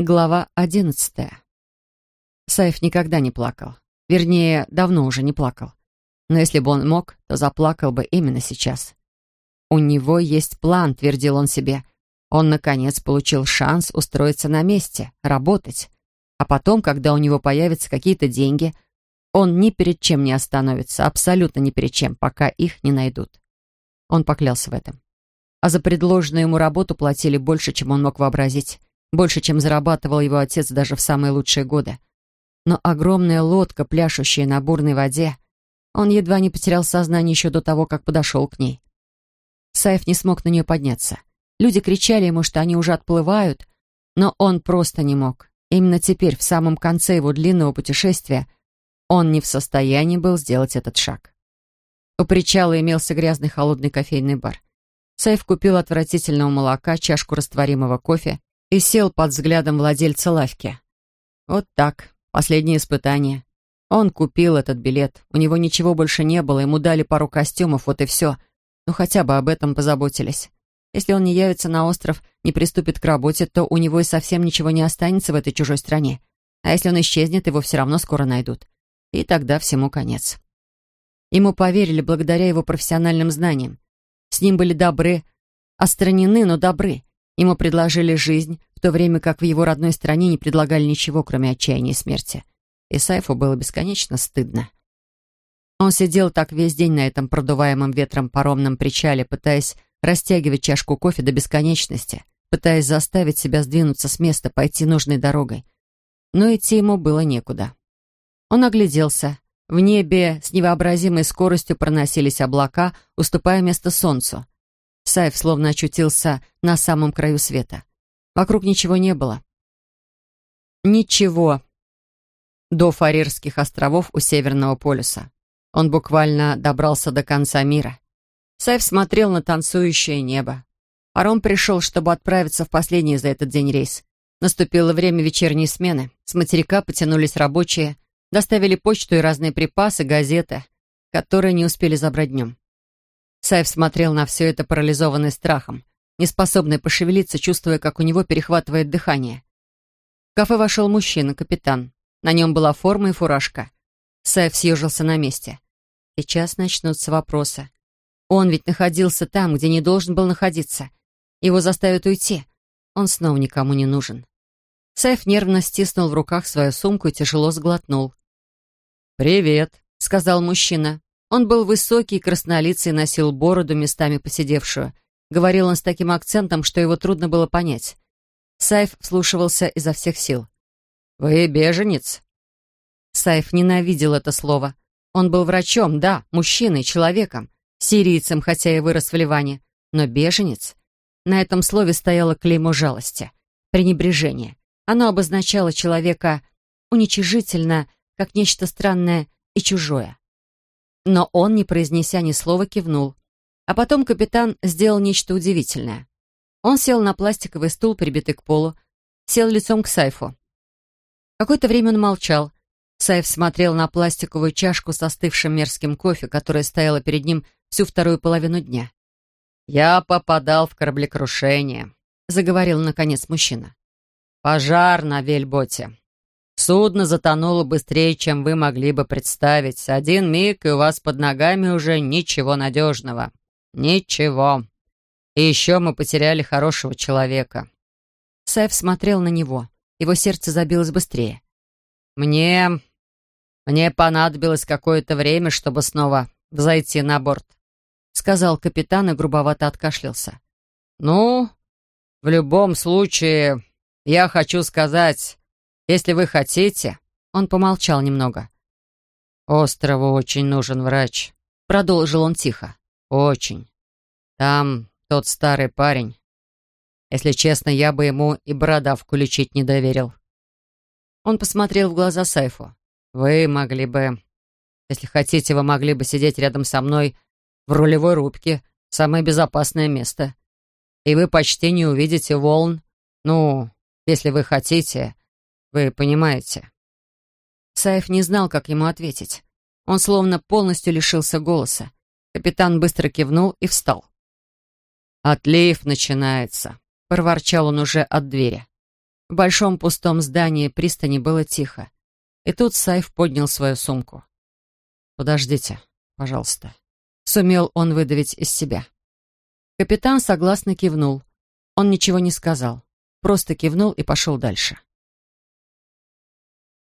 Глава одиннадцатая. Саев никогда не плакал. Вернее, давно уже не плакал. Но если бы он мог, то заплакал бы именно сейчас. «У него есть план», — твердил он себе. Он, наконец, получил шанс устроиться на месте, работать. А потом, когда у него появятся какие-то деньги, он ни перед чем не остановится, абсолютно ни перед чем, пока их не найдут. Он поклялся в этом. А за предложенную ему работу платили больше, чем он мог вообразить. Больше, чем зарабатывал его отец даже в самые лучшие годы. Но огромная лодка, пляшущая на бурной воде, он едва не потерял сознание еще до того, как подошел к ней. Саев не смог на нее подняться. Люди кричали ему, что они уже отплывают, но он просто не мог. Именно теперь, в самом конце его длинного путешествия, он не в состоянии был сделать этот шаг. У причала имелся грязный холодный кофейный бар. Саев купил отвратительного молока, чашку растворимого кофе и сел под взглядом владельца лавки. Вот так, последнее испытание. Он купил этот билет, у него ничего больше не было, ему дали пару костюмов, вот и все. Ну хотя бы об этом позаботились. Если он не явится на остров, не приступит к работе, то у него и совсем ничего не останется в этой чужой стране. А если он исчезнет, его все равно скоро найдут. И тогда всему конец. Ему поверили благодаря его профессиональным знаниям. С ним были добры, остранены, но добры. Ему предложили жизнь, то время как в его родной стране не предлагали ничего, кроме отчаяния и смерти. И Сайфу было бесконечно стыдно. Он сидел так весь день на этом продуваемом ветром паромном причале, пытаясь растягивать чашку кофе до бесконечности, пытаясь заставить себя сдвинуться с места, пойти нужной дорогой. Но идти ему было некуда. Он огляделся. В небе с невообразимой скоростью проносились облака, уступая место солнцу. Сайф словно очутился на самом краю света. Вокруг ничего не было. Ничего. До Фарерских островов у Северного полюса. Он буквально добрался до конца мира. Сайф смотрел на танцующее небо. Паром пришел, чтобы отправиться в последний за этот день рейс. Наступило время вечерней смены. С материка потянулись рабочие, доставили почту и разные припасы, газеты, которые не успели забрать днем. Сайф смотрел на все это, парализованный страхом, неспособный пошевелиться, чувствуя, как у него перехватывает дыхание. В кафе вошел мужчина, капитан. На нем была форма и фуражка. Сайф съежился на месте. Сейчас начнутся вопросы. Он ведь находился там, где не должен был находиться. Его заставят уйти. Он снова никому не нужен. Сайф нервно стиснул в руках свою сумку и тяжело сглотнул. «Привет», — сказал мужчина. Он был высокий, краснолицый, носил бороду, местами посидевшую. Говорил он с таким акцентом, что его трудно было понять. Сайф вслушивался изо всех сил. «Вы беженец?» Сайф ненавидел это слово. Он был врачом, да, мужчиной, человеком, сирийцем, хотя и вырос в Ливане, но беженец. На этом слове стояло клеймо жалости, пренебрежение. Оно обозначало человека уничижительно, как нечто странное и чужое. Но он, не произнеся ни слова, кивнул. А потом капитан сделал нечто удивительное. Он сел на пластиковый стул, прибитый к полу, сел лицом к Сайфу. Какое-то время он молчал. Сайф смотрел на пластиковую чашку с остывшим мерзким кофе, которая стояла перед ним всю вторую половину дня. «Я попадал в кораблекрушение», — заговорил, наконец, мужчина. «Пожар на вельботе. Судно затонуло быстрее, чем вы могли бы представить. Один миг, и у вас под ногами уже ничего надежного. Ничего. И еще мы потеряли хорошего человека». Сайф смотрел на него. Его сердце забилось быстрее. «Мне... мне понадобилось какое-то время, чтобы снова взойти на борт», сказал капитан и грубовато откашлялся. «Ну, в любом случае, я хочу сказать, если вы хотите...» Он помолчал немного. «Острову очень нужен врач», — продолжил он тихо. «Очень. Там тот старый парень. Если честно, я бы ему и бородавку лечить не доверил». Он посмотрел в глаза Сайфу. «Вы могли бы... Если хотите, вы могли бы сидеть рядом со мной в рулевой рубке, самое безопасное место. И вы почти не увидите волн. Ну, если вы хотите, вы понимаете». Саев не знал, как ему ответить. Он словно полностью лишился голоса. Капитан быстро кивнул и встал. «Отлив начинается», — проворчал он уже от двери. В большом пустом здании пристани было тихо. И тут Сайф поднял свою сумку. «Подождите, пожалуйста». Сумел он выдавить из себя. Капитан согласно кивнул. Он ничего не сказал. Просто кивнул и пошел дальше.